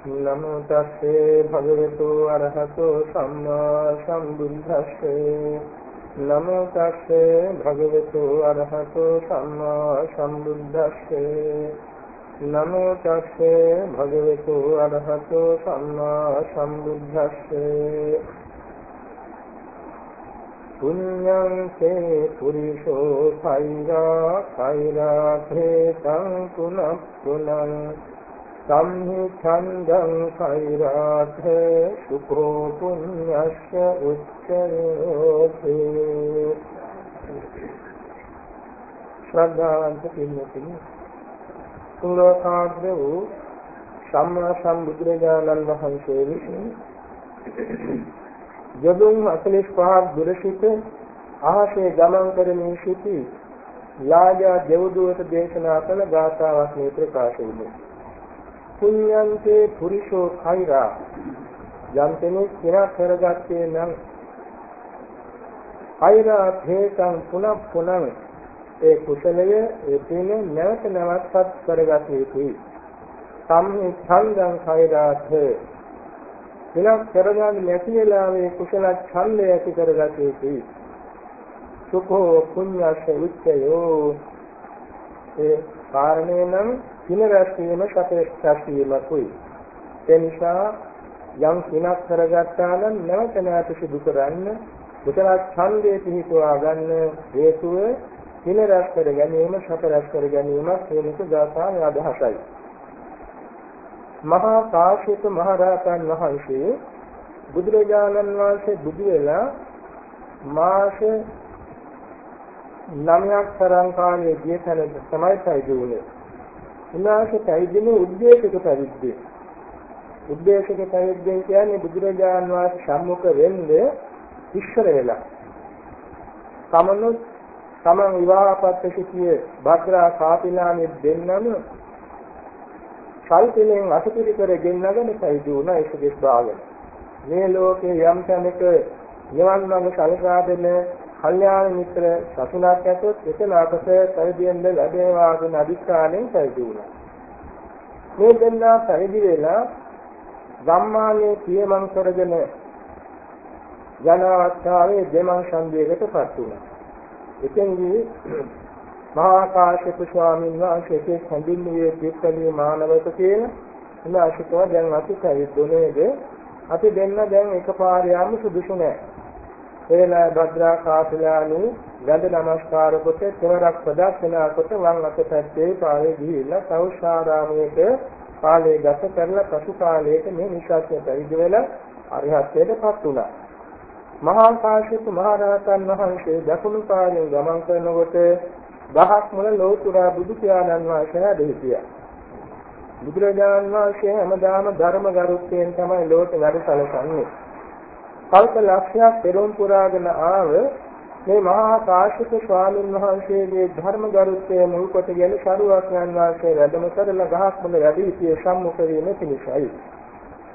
නමෝ තස්සේ භගවතු අරහතෝ සම්මා සම්බුද්දස්සේ නමෝ තස්සේ භගවතු අරහතෝ සම්මා සම්බුද්දස්සේ නමෝ තස්සේ භගවතු අරහතෝ සම්මා සම්බුද්දස්සේ පුඤ්ඤං තේ පුරිසෝ කෛරා කෛරා තේතං කුණප්පුනං සම්හි ඡන්දං කෛරාථ සුඛෝ පුඤ්ඤස්ස උච්චයෝති ශ්‍රද්ධාවන්ත පින්වතුනි තුලෝකාග්‍ර වූ සම්මා සම්බුදුරජාණන් වහන්සේ විසින් යදුන් 45 දුර සිට අහසේ ගමන් කරමින් සිටි ලාජා දෙව්දුවට දේශනා කළ ගාථාවක් මේ ප්‍රකාශ වුණේ පුඤ්ඤන්තේ පුරිෂෝ khෛරා යම් කෙනෙක් කෙනා කරගත්තේ නම් khෛරා භේසං පුනః පුනං ඒ කුසලය ඒ පින නැවත නැවතත් කරගත යුතුයි. සම්හි ඡන්දං khෛරාත් පිනක් කරගන්න නැති වෙලාවේ කුසල ඡන්දය ඇති කරගත යුතුයි. සුඛෝ පුඤ්ඤස්ස උච්චයෝ. ඒ කාරණේ නම් කින රැස්වීම සතර රැස්වීමකුයි. ඒ නිසා යම් කිනක් කරගත්තා නම් නැවත නැවත සිදු කරන්න කුසල ඡන්දේ පිහිටුවා ගන්න හේතුව කින රැස් කර ගැනීම සතර රැස් කර ගැනීම හේතුක ගාථාවේ අදහසයි. මහා කාශ්‍යප මහ රහතන් වහන්සේ බුදුරජාණන් වහන්සේ බුදු වෙලා මාස නවයක් තරම් කාලයේ ගිය තැන තමයි පැවිදි වුණේ. උන්වහන්සේ පැවිදිම උද්දේශක පැවිද්දේ. උද්දේශක පැවිද්දෙන් කියන්නේ බුදුරජාන් වහන්සේ සම්මුඛ වෙන්නේ ඉස්සර වෙලා. තමනුත් තමන් විවාහපත් සිටියේ භද්‍රා කාපිලානේ දෙන්නම කල්පලෙන් අසුපිරි කර ගෙන්නගෙන පැවිදි වුණා ඒකෙස් භාගන. මේ ලෝකේ යම් තැනක නිවන් මඟ සලසා දෙන කල්යාණ මිත්‍ර සතුනක් ඇතොත් එතන අපට පැවිදෙන්න ලැබේවා කියන අදිස්ථානයෙන් පැවිදි වුණා. මේ දෙන්නා පැවිදි වෙලා ධම්මානේ පියමන් කරගෙන යන අවස්ථාවේ දෙමන් සංදේයකටපත් වුණා. එතෙන්දී මහා කාශ්‍යප ස්වාමීන් වහන්සේ හඳුන්වුවේ පිටකලිය මානවක කියලා උනාසිකව දැන් අපි පැවිදුනේද අපි දෙන්න දැන් එකපාර යාම සුදුසු නැහැ. එවෙලා භද්‍රා කාසලානි ගඳ නමස්කාර කොට තෙවරක් ප්‍රදක්ෂිනා කොට වම් අත පැත්තේ පාවේ ගිහිල්ලා සෞෂාරාමයේට කාලේ ගත කරලා පසු කාලයක මේ නිසාත්ය පරිදි වෙලා අරිහත්ත්වයටපත් වුණා. මහා කාශ්‍යප මහ රහතන් වහන්සේ දකුණු පාරෙන් ගමන් කරනකොට දහස් මුල ලෝතුරා බුදු පියාණන් වහන්සේ හැදෙහිතියා. බුදුරජාණන් වහන්සේ හැමදාම ධර්ම ගරුත්වයෙන් තමයි ලෝක වැඩ සැලසන්නේ. කල්ප ලක්ෂයක් පෙරම් පුරාගෙන ආව මේ මහා කාශ්‍යප ස්වාමීන් වහන්සේගේ ධර්ම ගරුත්වය මුල් කොටගෙන සරුවක්යන් වහන්සේ වැඩම කරලා ගහක් මුල වැඩි සිටියේ සම්මුඛ වීම පිණිසයි.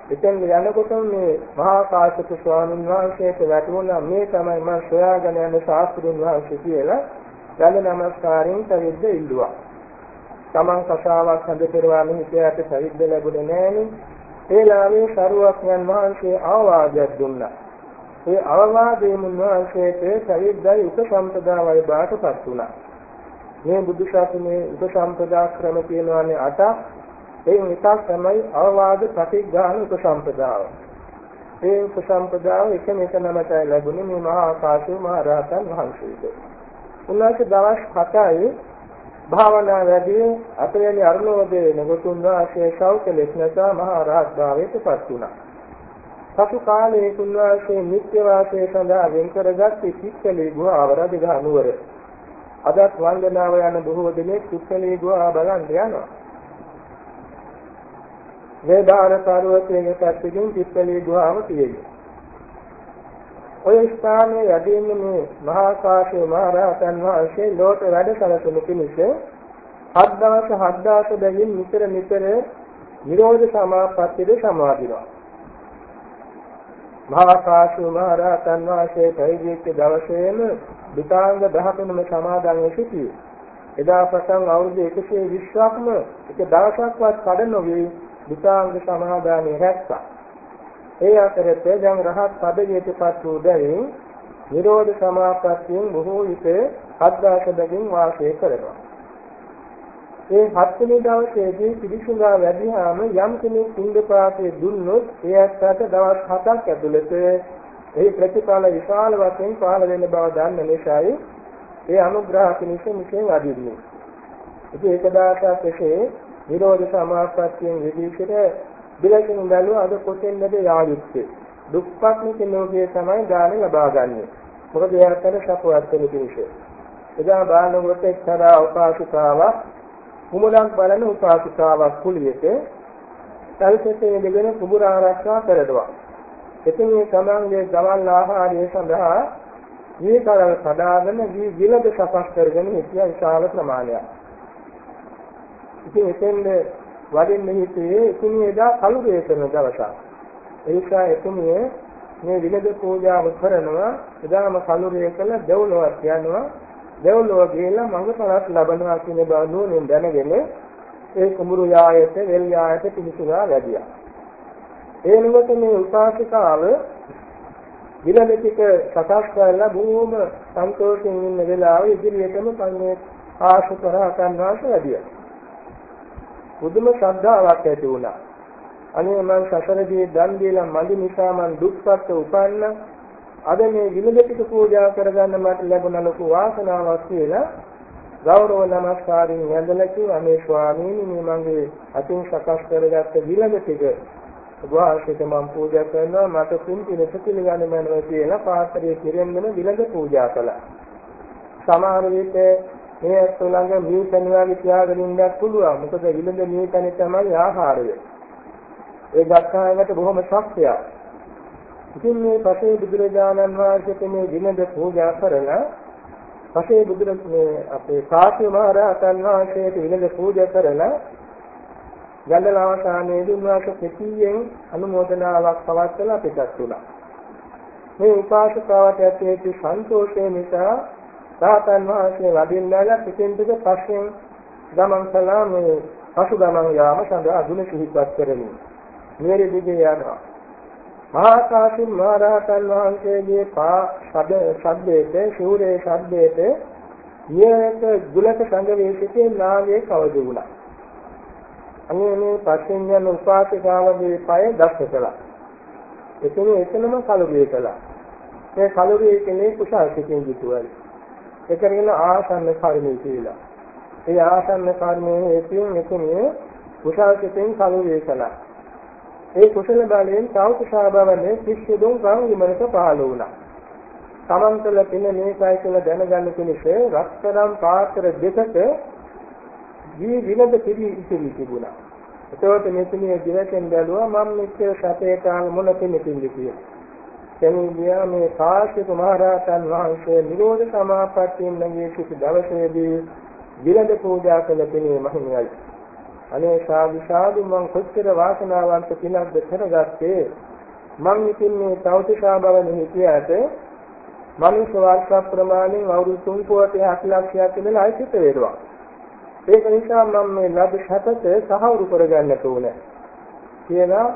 එතෙන් යනකොට මේ මහා කාශ්‍යප ස්වාමීන් වහන්සේට වැටුණා මේ තමයි මම සොයාගෙන යන ශාස්ත්‍රුන් වහන්සේ කියලා ගල නමස්කාරයෙන් තවිද්ද ඉල්ලුවා. තමන් කතාවක් හඳ පෙරවාගෙන හිතයට තවිද්ද ලැබුණේ නෑනේ. ඒ ලාමේ සරුවක්යන් වහන්සේ ආවාදයක් දුන්නා. ඒ අවවාදයෙන් උන්වහන්සේට සවිද්දයි උපසම්පදාවයි බාටපත් වුණා. මේ බුදු ශාසනයේ උපසම්පදා ක්‍රම කියනවානේ අටක්. එයින් එකක් තමයි අවවාද ප්‍රතිග්‍රහණ උපසම්පදාව. ඒ උපසම්පදාව එකම එක නමතයි ලැබුණේ මේ මහා ආකාශයේ මහා රහතන් වහන්සේට. උන්වහන්සේ දවස් 7යි භාවනා වැඩි අපේලි අරුණෝදේ නගතුන් වාසයේ සෞඛ්‍ය ලෙස්නසා මහා රහත් භාවයට පත් වුණා. පසු කාලයේ කුල්වාසයේ නිත්‍ය වාසය සඳහා වෙන් කරගත් සිත්කලී ගුහාව රජගහ නුවර. අදත් වන්දනාව යන බොහෝ දෙනෙක් සිත්කලී ගුහාව බලන්න යනවා. වේදාර පර්වතයේ පැත්තකින් සිත්කලී ගුහාව තියෙනවා. ඔය ස්ථානයේ යදින්නේ මේ මහා කාශ්‍යප මහ රහතන් වහන්සේ ලෝක වැඩ සැලසුණු පිණිස හත් දවස් හත් දවස් බැගින් නිතර නිතර නිරෝධ සමාපත්තියේ සමාදිනවා. මහා කාශ්‍යප මහ රහතන් වහන්සේ පැවිදිච්ච දවසේම විතාංග 13ම සමාදන් සිටියේ. එදා පටන් අවුරුදු 120ක්ම එක දවසක්වත් කඩ නොවි විතාංග සමාදානයේ රැක්කා. ඒ අතරේ දැන් රහත් පදවියටපත් වූ බැවින් නිරෝධ සමාපත්තියෙන් බොහෝ විට අද්දාසදකින් වාසය කරනවා. ඒ හත්වෙනි දවසේදී පිළිසුඟා වැඩිහාම යම් කෙනෙක් පින්දපාතේ දුන්නොත් ඒ ඇත්තට දවස් 7ක් ඇතුළත ඒ ප්‍රතිඵල විශාල වශයෙන් පහළ වෙන බව දන්න නිසායි ඒ අනුග්‍රහ පිණිස මෙසේ වදින්නේ. ඉතින් ඒක දාසක් එසේ නිරෝධ සමාප්තියෙන් විදිහට බිලකින් බැලුවා අද කොතෙන්ද යායුත්තේ. දුක්පත් නිකලෝකයේ තමයි දාන ලබා ගන්නෙ. මොකද එයාට සපවත් වෙන පිණිස. එදා බාලනකොට එක්තරා උපාසිකාවක් කුමලක් බලන උපාසිකාවක් කුලියට තල්පතේ ඉඳගෙන කුඹුර ආරක්ෂා කරනවා. එතන මේ තමන්ගේ ගමන් ආහාරය සඳහා මේ කරල් සදාගෙන දී ගිලද සපස් කරගෙන හිටිය විශාල ප්‍රමාණයක්. ඉතින් එතෙන්ද වඩින්න හිතේ ඉතින් එදා කලුරේ කරන දවසක්. ඒ නිසා එතුමිය මේ විලද පූජාව කරනවා එදාම කලුරේ කළ දෙව්ලොවක් යනවා දෙව්ලොව ගිහිල්ලා මඟපලක් ලබනවා කියන බව නුවණින් දැනගෙන ඒ කුඹුරු යායට වෙල් යායට පිළිසුරා වැඩියා. ඒ නිමත මේ උපාසිකාව විලමිතික සකස් කරලා බොහොම සන්තෝෂයෙන් ඉන්න වෙලාවේ ඉදිරියටම පන්නේ ආශුකරා කරනවාස වැඩියා. පුදුම ශ්‍රද්ධාවක් ඇති වුණා. අනේ මං සසරදී දන් දීලා මදි නිසා මං දුක්පත් උපන්න අද මේ විලමිතික පූජා කරගන්න මට ලැබුණ ලොකු වාසනාවක් කියලා ගෞරව නමස්කාරයෙන් වැඳලා කිව්වා මේ ස්වාමීනි මේ මගේ අතින් සකස් කරගත්ත විලමිතික උපවාසයට මම පූජා කරනවා මට කුම් පිණිස පිළිගන්නේ මනෝ කියලා පාත්‍රයේ කිරෙන්නම විලඳ පූජා කළා. සමහර විට මේ තුලඟ මේ කණුවාගේ තියාගෙන ඉන්නත් පුළුවන්. මොකද විලඳ මේ කණේ තමයි ආහාරය. ඒ ගත්තාකට බොහොම ශක්තියක්. ඉතින් මේ පසේ බුදුරජාණන් වහන්සේට මේ විලඳ පූජා කරලා පසේ බුදුරජාණන් අපේ කාශ්‍යප මහ රහතන් වහන්සේට විලඳ පූජා කරලා ගන්ධල අවසානයේදී උන්වහන්සේ කෙටියෙන් අනුමೋದනාවක් පවත්වලා පිටත් වුණා. මේ උපාසකාවට ඇති සන්තෝෂය නිසා රාතන් වහන්සේ වදින්නාලා පිටින් පිට පස්සෙන් ගමන් කළා මේ පසු ගමන් යාම සඳහා අදුන සිහිපත් කරමින්. මෙරි දිගේ යනවා. මහා කාසින් මහරහතන් වහන්සේගේ පා සද සද්දේට ශූරේ සද්දේට නියත දුලක සංගමයේ සිටින නාගයේ කවද වුණා. අනේ මේ පස්සෙන් යන උපාසිකාවගේ පය දක්ෂ කළා. එතන එතනම කලුරිය කළා. මේ කලුරිය කියන්නේ කුසල් සිතින් යුතුවයි. ඒකගෙන ආසන්න කර්මී කියලා. ඒ ආසන්න කර්මයේ හේතුවෙන් එතනේ කුසල් සිතින් කලුරිය කළා. ඒ කුසල බලයෙන් සෞඛ්‍යශාභවනේ කිසිදුම් ගම් විමනක පහළ වුණා. තමන්තල පින මේකයි කියලා දැනගන්න කෙනෙක් රත්තරම් පාත්‍ර දෙකක ජී විනද පිළි ඉතිරි තිබුණා. එතකොට මෙතනිය දිවසෙන් බැලුවා මම මෙච්චර සැපයට මොන කෙනෙකින්ද කියලා. එනින් ගියා මේ කාශ්‍යප මහ රහතන් වහන්සේ නිරෝධ සමාපත්තියෙන් නැගී සිටි දවසේදී විනද පූජා කළ කෙනේ මහිමයි. අනේ සාදු සාදු මං කොච්චර වාසනාවන්ත කෙනෙක්ද කරගත්තේ මං ඉතින් මේ තෞතිකා බවන හිතියට මනුෂ්‍ය වර්ෂ ප්‍රමාණයෙන් අවුරුදු 3 කෝටි 8 ලක්ෂයක් ඉඳලා අයිතිත වේවා. ඒක නිසා මම මේ ලද සැපත සහවුරු කරගන්නට ඕනේ කියලා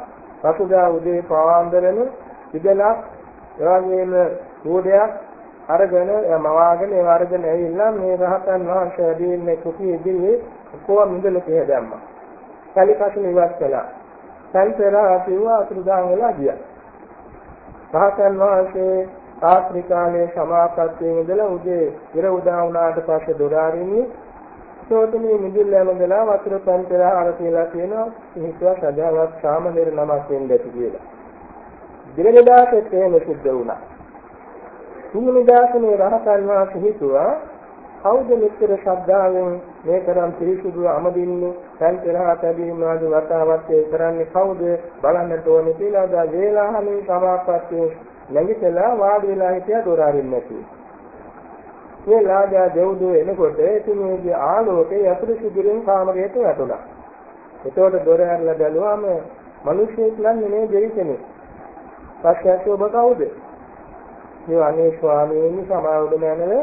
පසුදා උදේ පාන්දරම ඉදලා එවාගේම කෝඩයක් අරගෙන මවාගෙන ඒ වර්ගන ඇවිල්ලා මේ රහතන් වහන්සේ වැඩි ඉන්නේ කුටි ඉදිරියේ කොහොම මිදල කියලා දැම්මා. කලිකසන ඉවත් කළා. සංතරා කිව්වා අතුරුදාන් වෙලා ගියා. රහතන් වහන්සේ රාත්‍රී කාලයේ සමාපත්තියෙන් ඉඳලා උදේ ඉර උදා වුණාට පස්සේ දොර අරින්නේ සෝතමේ මිදිල් යමදලා වතුර පන්තරා අර කියලා කියනවා හිතුවා සදාවත් සාමනීර නමක් වෙන්න ඇති කියලා. දෙවෙනි දාසෙත් එහෙම සිද්ධ වුණා. තුන්වෙනි දාසනේ රහතන් වහන්සේ හිතුවා කවුද මෙච්චර ශ්‍රද්ධාවෙන් මේ තරම් පිරිසුදු අමදින්නේ පන්තරා තැබීම ආදී වතාවත් ඒ කරන්නේ කවුද බලන්නට ඕනේ කියලා දා වේලාහමින් සමාපත්තියේ නැගිටලා වාඩි වෙලා හිටියා දොර අරින්න නැතුව. මේ රාජා දෙව්දුව එනකොට එතුමියගේ ආලෝකයේ යතුරු සිදුරින් කාමරයට වැටුණා. එතකොට දොර ඇරලා බැලුවාම මිනිස්සෙක් නම් නෙමෙයි දෙවි කෙනෙක්. පස්සේ ඔබ කවුද? මේ අනේ ස්වාමීන් සමාවුද නැනල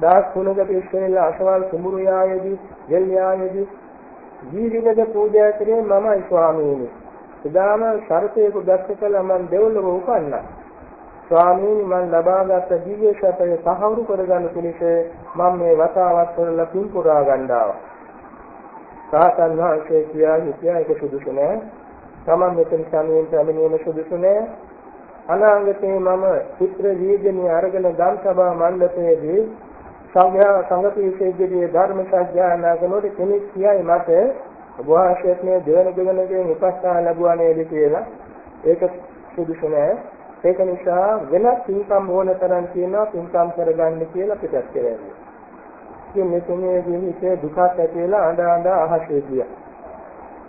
දාස් තුනකට ඉස්සෙල්ලා අසවල් කුඹුරු යායේදී, දෙල් යායේදී ජීවිතද පූජා කරේ මමයි ස්වාමීනි. එදාම ශරතේක දැක්ක කළා මම දෙවොලව උපන්නා. ස්වාමීනි මම ලබාගත් දිව්‍ය සැපය සහවුරු කරගන්න පිණිස මම මේ වතාවත් වල පින් පුරා ගන්නවා. සාතන් වහන්සේ කියා හිටියා ඒක සුදුසු නෑ. තමන් මෙතන සමයෙන් පැමිණීම සුදුසු නෑ. අනාගතේ මම චිත්‍ර වීදිනේ අරගෙන ධම් සභා මණ්ඩපයේදී සංඝයා සංගතිසේදී ධර්ම සත්‍යයනා කරනකොට කෙනෙක් කියයි මට ඔබවහන්සේත් මේ දෙවන දෙවනකින් උපස්ථාන ලැබුවා නේද කියලා. ඒක සුදුසු නෑ. ඒක නිසා වෙනත් පින්කම් ඕන තරම් තියෙනවා පින්කම් කරගන්න කියලා පිටත් කරන්නේ ඉතින් මෙතනදී හිතේ දුකක් ඇති වෙලා අඬ අඬ අහසේ ගියා.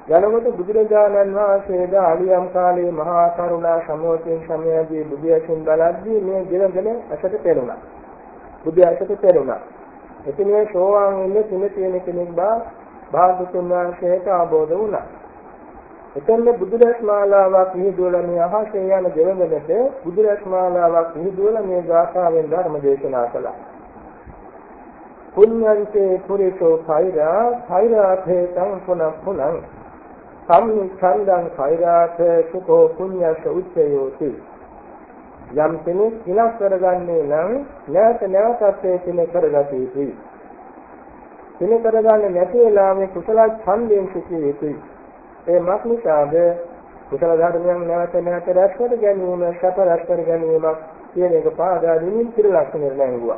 යනකොට බුදුරජාණන් වහන්සේද අලියම් කාලේ මහා කරුණා සමෝතෙන් සමයදී බුදියසින් බලද්දී මේ ගෙවගෙන ඇසට පෙරුණා. බුදිය ඇසට පෙරුණා. එතින් මේ සෝවාන් වෙන්නේ තුන තියෙන කෙනෙක් බා භාගතුන් වහන්සේට ආબોධ වුණා. එතෙන්ද බුදුරජ මාලාවක් නිදුවලා මේ අහසේ යන ගෙවගෙනට බුදුරජ මාලාවක් නිදුවලා මේ ගාථාවෙන් ධර්ම දේශනා කළා. පුඤ්ඤන්තේ පුරිසෝ කෛරා කෛරාතේ තං පුනః පුනං සම්නිච්ඡන්දං කෛරාත සුඛෝ පුඤ්ඤස්ස උච්චයෝති යම් කෙනෙක් විනාශ කරගන්නේ නම් නැවත නැවතත් ඒ තින කරගත යුතුයි තින කරගන්නේ නැති වෙලාවේ කුසල ඡන්දයෙන් සිටිය යුතුයි ඒ මක්නිසාද කුසල ධර්මයන් නැවත නැවත රැස් කර ගැනීම සැප රැස් කර ගැනීමක් කියන එක පාදා දෙමින් ත්‍රිලක්ෂණ නිර්ණය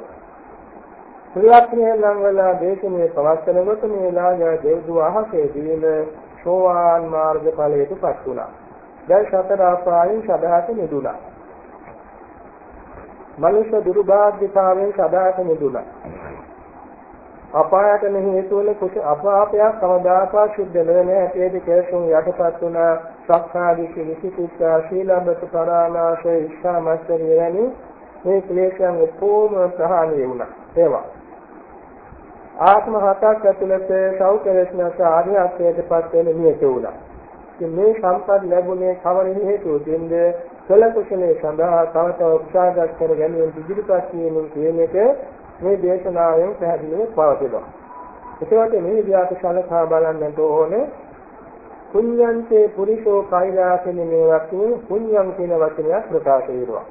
ත්‍රිලක්ෂණ නම් වල දේශනේ පවත්වනකොට මේ ලාජා දෙව්දුව අහසේ දීන සෝවාන් මාර්ග ඵලයටපත් වුණා. දැන් සතර ආපායෙන් සදාත නිදුණා. මනුෂ්‍ය දුර්භාග්‍යතාවයෙන් සදාත නිදුණා. අපායට හේතු වන කුස අපාපයක් කවදාකවත් සිද්ධ නොවන හැටියට කෙලෙසුන් යටපත් වුණ සක්කාදික විචිකිච්ඡා ශීලබ්බත පරාමාස ඉස්සමස්තරිය වැනි මේ ක්ලේශයන් ඔක්කොම ප්‍රහාණය වුණා. ඒවා ආත්ම හතක් ඇතුළත සෞඛ්‍යලක්ෂණස ආර්යත්වයටපත් වෙන නියත වුණා. ඉතින් මේ සම්පත් ලැබුණේ කවර හේතුවකින්ද කළ කුසලයේ සඳහා තව තව උත්සාහයක් කර ගැනීම ඉදිරිපත් කිරීමෙන් කියන එක මේ දේශනාවෙන් පැහැදිලිව පවතිනවා. ඒකට මේ විදිහට සලකා බලන්නට ඕනේ පුඤ්ඤන්තේ පුරිසෝ කෛරාසෙන මේ වචනේ පුඤ්ඤම් කියන වචනයක් ප්‍රකාශ වෙනවා.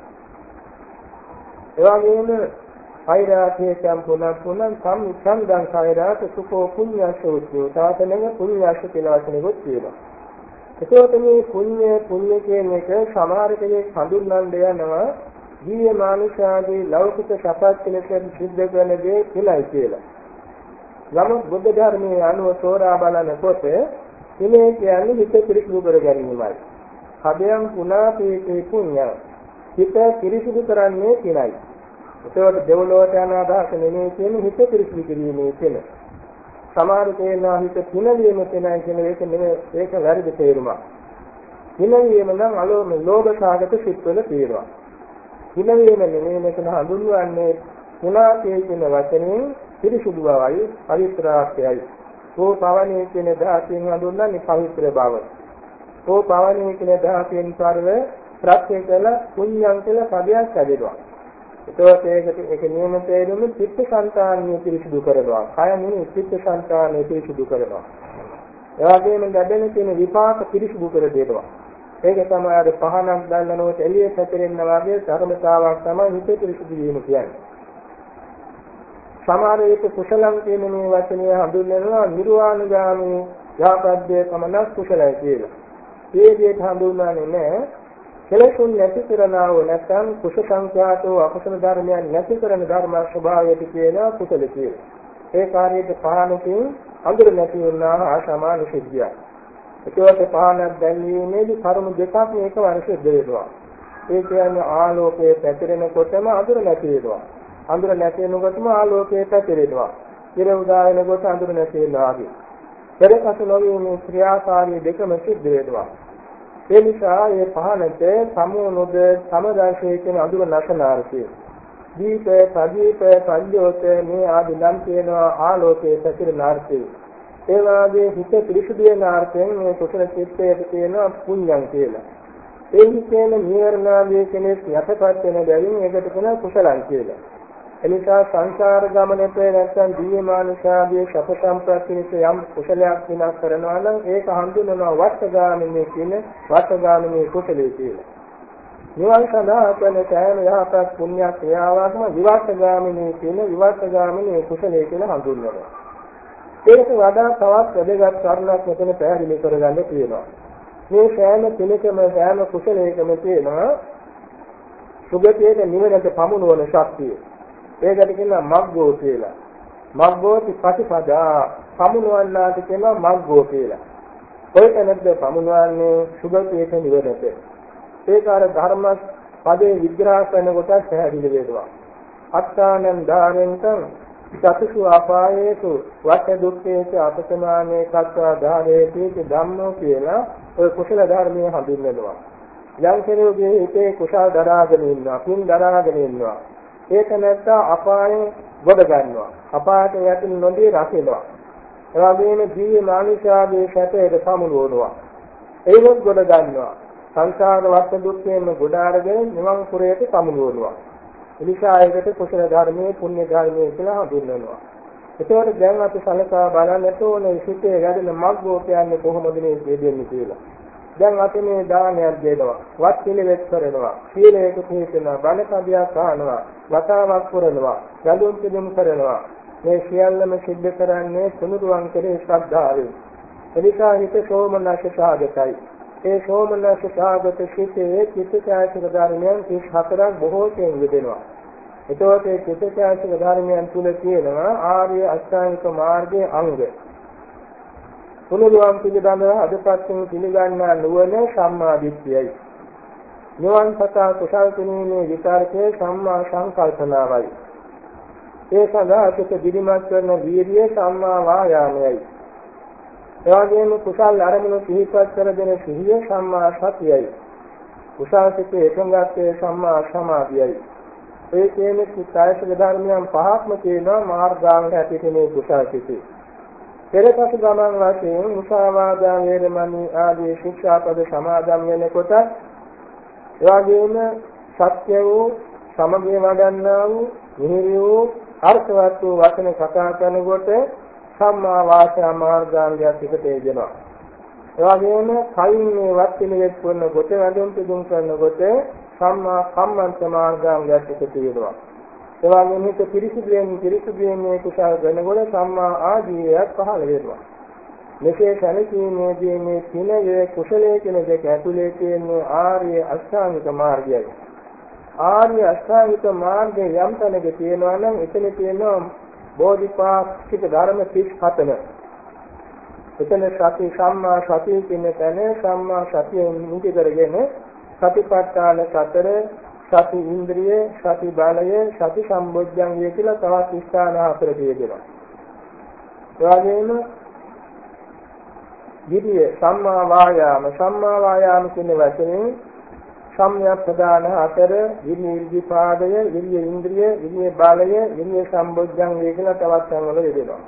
ඒ වගේම කෛරාතේ සම්පූර්ණ පුණං සම්සංගං කෛරාත සුඛෝ පුඤ්ඤස්ස උච්චෝ තාතනෙම පුඤ්ඤස්ස කියලා වචනෙකුත් තියෙනවා. ඒකෝට මේ පුඤ්ඤ පුඤ්ඤ කියන එක සමහර කෙනෙක් හඳුන්වන්න යනවා ජීව මානුෂාදී ලෞකික සපත් කෙලෙසෙන් සිද්ධ කරන දේ කියලායි කියලා. නමුත් බුද්ධ ධර්මයේ අනුව තෝරා බලනකොට ඉනේ කියන්නේ හිත පිරිසිදු කර ගැනීමයි. හදයන් පුනා පීතේ පුඤ්ඤ. හිත පිරිසිදු කරන්නේ කියලායි. ඒකට දෙව්ලොවට යන අදහස නෙමෙයි කියන්නේ හිත පිරිසිදු කිරීමේ කියන. සමහර තේනවා හිත පිනවීම කියනයි කියන එක නෙමෙයි ඒක වැරදි තේරුමක්. පිනවීම නම් අලෝම ලෝභ සාගත සිත්වල තියෙනවා. පිනවීම නෙමෙයි මෙතන හඳුන්වන්නේ පුනාතේ කියන වචනයෙන් පිරිසුදු බවයි පවිත්‍රාක්‍යයි. කෝ පවණේ කියන ධාතයෙන් හඳුන්වන්නේ පවිත්‍ර බව. කෝ පවණේ කියන ධාතයෙන් පරව ප්‍රත්‍ය කළ පුඤ්ඤං කියලා පදයක් ඇදෙනවා. එතකොට ඒකට ඒක නියම තේරුම චිත්ත සංකානිය පිරිසිදු කරනවා. කය නෙමෙයි චිත්ත සංකානිය පිරිසිදු කරනවා. ඒ වගේම ලැබෙන තියෙන විපාක පිරිසිදු කර දෙනවා. ඒක තමයි අර පහනක් දැල්නනොත් එළිය පැතිරෙන්න වගේ ධර්මතාවක් තමයි හිත පිරිසිදු වීම කියන්නේ. සමහර විට කුසලම් කියන මේ වචනය හඳුන්වනවා නිර්වාණගාමී යාපද්දේ පමණක් කුසලයි කියලා. ඒ විදිහට හඳුන්වන්නේ නැහැ කෙලෙසුන් නැති කරනා වූ නැත්නම් කුස සංඛ්‍යාතෝ අකුසල ධර්මයන් නැති කරන ධර්ම ස්වභාවයට කියනවා කුසල කියලා. ඒ කාර්යයට පහනකින් අඳුර නැති වුණා හා සමාන සිද්ධියක්. ඒකවට පහනක් දැල්වීමේදී කර්ම දෙකක් මේකවර සිද්ධ වෙනවා. ඒ කියන්නේ ආලෝකයේ පැතිරෙනකොටම අඳුර නැති වෙනවා. අඳුර නැති වෙනකොටම ආලෝකයේ පැතිරෙනවා. ඉර උදා වෙනකොට අඳුර නැති වෙනවා වගේ. පෙරකසු නොවීමේ ක්‍රියාකාරී දෙකම සිද්ධ වෙනවා. ඒ නිසා මේ පහනට සමුනුද සමදර්ශයේ කියන අඳුර නැසනාර්ථය. දීප, ප්‍රදීප, පඤ්චෝත මේ ආදී නම් කියනවා ආලෝකයේ පැතිරෙනාර්ථය. ඒ වාගේ හිත පිරිසුදු වෙන අර්ථයෙන් මේ කුසල චිත්තයට කියනවා පුඤ්ඤං කියලා. ඒ හිතේන නිවර්ණාදී කෙනෙක් යටපත් වෙන බැවින් ඒකට කියනවා කුසලං කියලා. එනිසා සංසාර ගමනට නැත්නම් දීමානුෂාදී සප සම්ප්‍රතිනිස යම් කුසලයක් විනාශ කරනවා නම් ඒක හඳුන්වනවා වස්සගාමිනී කියන වස්සගාමිනී කුසලයේ කියලා. නිවන් සඳහා කරන සෑම යහපත් පුණ්‍ය ක්‍රියාවක්ම විවස්සගාමිනී කියන විවස්සගාමිනී කුසලයේ කියලා හඳුන්වනවා. ඒක වඩා තවත් වැදගත් කරුණක් මෙතන පැහැදිලි කරගන්න තියෙනවා. මේ සෑම කෙනෙකුම සෑම කුසලයකම තියෙනවා සුගතියේ නිවනට පමුණුවන ශක්තිය. ඒකට කියනවා මග්ගෝ කියලා. මග්ගෝති ප්‍රතිපදා පමුණවන්නාට කියනවා මග්ගෝ කියලා. කොයිතැනද පමුණවන්නේ සුගතියට නිවනට. ඒක අර ධර්ම පදේ විග්‍රහ කරන කොට පැහැදිලි වෙනවා. අත්තානං දානෙන්තං චතුසු අපායේසු වට දුක්ඛේස අපසමානේ කත්වා ධාරේති ධම්මෝ කියලා ඔය කුසල ධර්මයේ හඳුන්වනවා. යම් කෙනෙකුගේ හිතේ කුසල් දරාගෙන ඉන්නවා, පින් දරාගෙන ඉන්නවා. ඒක නැත්නම් අපායෙන් ගොඩ ගන්නවා. අපායට යටින් නොදී රකිනවා. ඒ වගේම ජීවි මානුෂාගේ සැපයට සමුලවනවා. ඒවත් ගොඩ ගන්නවා. සංසාර වත් දුක්ඛයෙන් ගොඩ අරගෙන නිවන් පුරයට සමුලවනවා. එනිසා ඒකට කුසල ධර්මයේ පුණ්‍ය ධර්මයේ කියලා හඳුන්වනවා. ඒතකොට දැන් අපි සලකා බලන්නට ඕනේ සිතේ වැඩෙන මග්ගෝ කියන්නේ කොහොමද මේ දෙන්නේ කියලා. දැන් අපි මේ දානයක් දෙනවා. වත් පිළිවෙත් කරනවා. සීලයක පිළිපෙනවා බණ කවියක් අහනවා වතාවක් පුරනවා ගඳුන් පිළිම් කරනවා. මේ සියල්ලම සිද්ධ කරන්නේ සුනුරුවන් කෙරේ ශ්‍රද්ධාවෙන්. එනිසා හිත සෝමනස්ස සාගතයි. ඒ සෝමනස්ස සාගත සිතේ චිත්තචෛතසික ධර්මයන් 34ක් බොහෝ තෙන් යෙදෙනවා. එතකොට ඒ චිත්තචෛතසික ධර්මයන් තුල තියෙනවා ආර්ය අෂ්ටාංගික මාර්ගයේ අංග. තුනුරුවන් පිළිබඳව අදපත්තුන් පිළිගන්නා නුවණ සම්මා දිට්ඨියයි. නිවන් සතා කුසල් කිරීමේ විචාරකේ සම්මා සංකල්පනාවයි. ඒ සඳහා සිත දිරිමත් කරන වීර්යය සම්මා වායාමයයි. එවැගේම කුසල් අරමුණු සිහිපත් කර දෙන සිහිය සම්මා සතියයි. කුසල් සිතේ එකඟත්වයේ සම්මා සමාධියයි. ඒ කියන්නේ කුසායස ධර්මයන් පහක්ම තියෙනවා මාර්ගාංග හැටියට මේ කුසල් සිතේ. පෙරපසු ගමන් වශයෙන් මුසාවාදා වේරමණී ආදී ශික්ෂාපද සමාදන් වෙනකොට එවාගෙම සත්‍ය වූ සමගිය වඩන්නා වූ මිහිරි වූ අර්ථවත් වූ වචන කතා කරනකොට සම්මා වාචා මාර්ගාංගයක් එකට එනවා. එවාගෙම කයින් මේ වචනේ කරනකොට වැඩුම් පිදුම් කරනකොට සම්මා කම්මන්ත මාර්ගාංගයක් එකට එනවා. එවාගෙම හිත පිරිසිදුයෙන් පිරිසිදුයෙන් මේ කුසල වෙනකොට සම්මා ආජීවයක් පහළ වෙනවා. මෙසේ සැලකීමේදී මේ සිනයේ කුසලයේ කියන දෙක ඇතුලේ තියෙන ආර්ය අෂ්ටාංගික මාර්ගයයි. ආර්ය අෂ්ටාංගික මාර්ගයේ යම් තැනක තියෙනවා නම් එතන තියෙනවා බෝධිපාක්ෂික ධර්ම 37ම. එතන සති සම්මා සතිය කියන තැන සම්මා සතිය මුදි කරගෙන සතිපට්ඨාන සතර සති ඉන්ද්‍රිය, සති බලය, සති සම්බොජ්ජංගය කියලා තවත් ස්ථාන හතර තියෙනවා. ඒ වගේම විදිය සම්මා වායාම සම්මා වායාම කියන වචනේ සම්‍යක් ප්‍රදාන අතර විනී ඉර්ධිපාදය, විනී ඉන්ද්‍රිය, විනී බලය, විනී සම්බොජ්ජංගය කියලා තවත් සංවල යෙදෙනවා.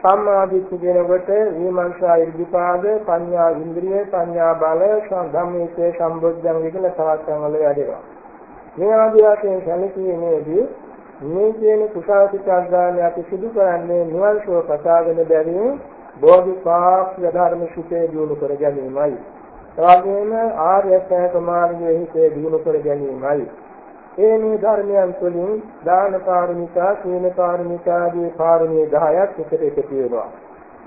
සම්මාදිට්ඨිය කියනකොට විමර්ශා ඉර්ධිපාද, පඤ්ඤා ඉන්ද්‍රිය, පඤ්ඤා බල, ධම්මේසේ සම්බොජ්ජංගය කියලා තවත් සංවල යෙදෙනවා. මේ ආදී වශයෙන් සැලකීමේදී මේ කියන කුසල සිතාග්‍රාණය අපි සිදු කරන්නේ නිවන් සුව පසාගෙන බැවින් බෝධිපාක්ෂ ධර්ම සුඛේ දිනු කර ගැනීමයි. එවැගේම ආර්ය අෂ්ටාංග මාර්ගයේ හිතේ දිනු කර ගැනීමයි. ඒ මේ ධර්මයන් තුළින් දාන කාරුණිකා, සීල කාරුණිකා ආදී කාරුණිය 10ක් එකට එකතු වෙනවා.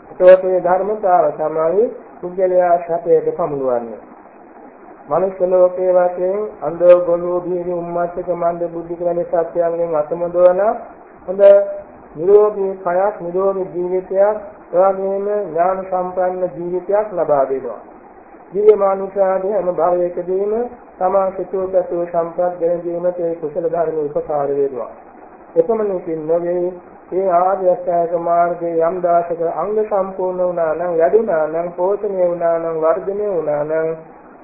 ඒකෝට මේ ධර්මතාව තමයි කුජලයා සැපයට පමුණුවන්නේ. මනුෂ්‍ය ලෝකයේ වශයෙන් අන්ධ ගොළු දීවි උම්මාසක මන්ද බුද්ධික වැනි සත්‍යයන්ගෙන් අතමදවන හොඳ නිරෝගී කයක් නිරෝගී ජීවිතයක් එවැගේම ඥාන සම්පන්න ජීවිතයක් ලබා දෙනවා. දිව්‍ය මානුෂාදී හැම භවයකදීම තමා සිතෝපතෝ සම්පත් ගෙන දීමට ඒ කුසල ධර්ම උපකාර වේවා. එපමණකින් නොවේ ඒ ආර්ය අෂ්ටාංග මාර්ගයේ යම් දාසක අංග සම්පූර්ණ වුණා නම් වැඩුණා නම් පෝෂණය වුණා නම් වර්ධනය වුණා නම්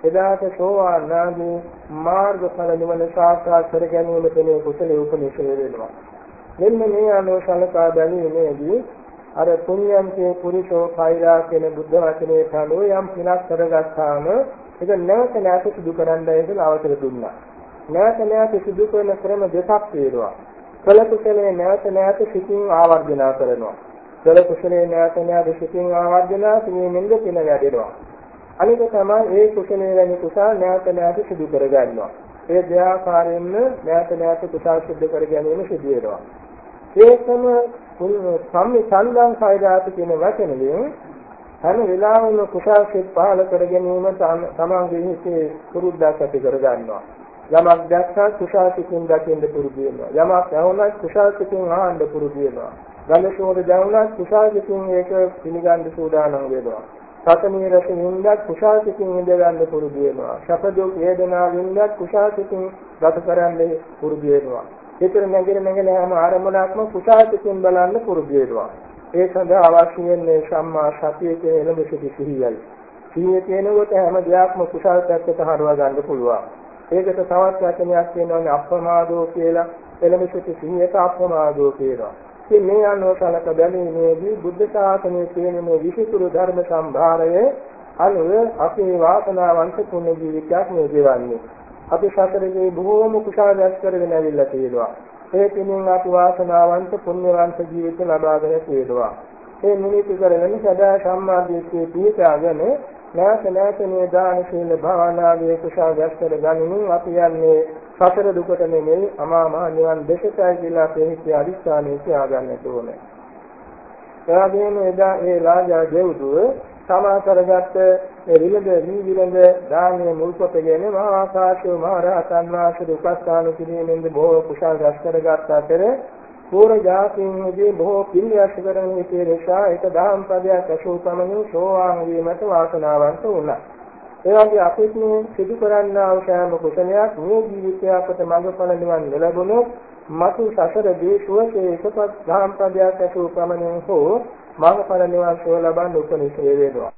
එදාට සෝවාන් ආදී මාර්ගඵල නිවන සාක්ෂාත් කර ගැනීමට මේ කුසලයේ උපනිෂය වෙනවා. මෙන්න මේ අනුව සලකා බැලීමේදී අර පුණ්‍යන්තේ පුරිසෝ කෛරා කියන බුද්ධ වචනේ කලෝ යම් පිනක් කරගත්තාම ඒක නැවත නැවත සිදු කරන්නයි කියලා අවසර දුන්නා. නැවත නැවත සිදු කරන ක්‍රම දෙකක් තියෙනවා. කළ කුසලයේ නැවත නැවත සිතින් ආවර්ජන කරනවා. කළ කුසලයේ නැවත නැවත සිතින් ආවර්ජන කිරීමෙන්ද පින වැඩෙනවා. අනික තමයි ඒ කුසලයේ වැනි කුසල නැවත නැවත සිදු කරගන්නවා. ඒ දෙආකාරයෙන්ම නැවත නැවත කුසල සිදු කර ගැනීම සිදු වෙනවා. ඒකම සම්මි සංගම් කායදාත කියන වචනයෙන් හැම වෙලාවෙම කුසල් සිත් පහල කර ගැනීම තමන්ගේ හිතේ පුරුද්දක් ඇති කර ගන්නවා. යමක් දැක්කා කුසල් සිතින් දකින්න පුරුදු වෙනවා. යමක් ඇහුණා කුසල් සිතින් අහන්න පුරුදු වෙනවා. ගලශෝර දැනුණා කුසල් සිතින් ඒක පිළිගන්න සූදානම් වෙනවා. සතමී රස නින්දක් කුසල් සිතින් ඉඳ ගන්න පුරුදු වෙනවා. සැප දුක් වේදනා නින්දක් කුසල් සිතින් ගත කරන්නේ පුරුදු වෙනවා. හිතේ නැගෙන නැගෙන හැම ආරම්භණක්ම කුසල් සිතින් බලන්න පුරුදු වෙනවා. ඒ සඳහා අවශ්‍ය වෙන්නේ සම්මා සතිය කියන එළඹ සිටි සිහියයි. සිහිය තියෙනකොට හැම දෙයක්ම කුසල් පැත්තට හරවා ගන්න පුළුවන්. ඒකට තවත් වචනයක් කියනවානේ අප්‍රමාදෝ කියලා. එළඹ සිටි සිහියට අප්‍රමාදෝ කියනවා. ඉතින් මේ අනුව කලක බැලීමේදී බුද්ධ ශාසනයේ තියෙන මේ විසිතුරු ධර්ම සම්භාරයේ අනුව අපේ වාසනාවන්ත පුණ්‍ය ජීවිතයක් මේ ගෙවන්නේ. අපි සතරේ බොහෝම කුසල රැස් කරගෙන ඇවිල්ලා තියෙනවා. ඒ තුنين අපි වාසනාවන්ත පුණ්‍යවන්ත ජීවිත ලබාගෙන තියෙනවා. ඒ නිමිති කරගෙන සදා සම්මා දිට්ඨිය පිහිටාගෙන නැවත නැවත මේ දාන සීල භාවනාවේ කුසල ගැස්තර ගනිමින් අපි යන්නේ සතර දුකට නෙමෙයි අමා මහ නිවන් දෙකටයි කියලා අපේ හිතේ අදිස්ථානයේ තියාගන්නට ඕනේ. එවාගෙම එදා ඒ රාජා දෙව්දුව තමා කරගත්ත මේ විලඳ වී විලඳ දානයේ මුල් කොටගෙන මහා ආකාශයේ මහා රහතන් වහන්සේ උපස්ථාන කිරීමෙන්ද බොහෝ කුසල් රැස් කරගත් අතර පූර්ව ජාතීන්ගේ බොහෝ පිළියස් කරන හේතු නිසා එක දහම් පදයක් අසූ පමණින් සෝවාන් වීමට වාසනාවන්ත වුණා. ඒ වගේ අපිට මේ සිදු කරන්නා වූ සෑම කුසලයක් මේ ජීවිතය අපට මඟඵල නිවන් ලැබුණොත් මතු සසර දීසුවසේ එකපත් දහම් පදයක් අසූ පමණින් හෝ මාර්ගඵල නිවන් සුව ලබන්න උපනිෂේ වේදවා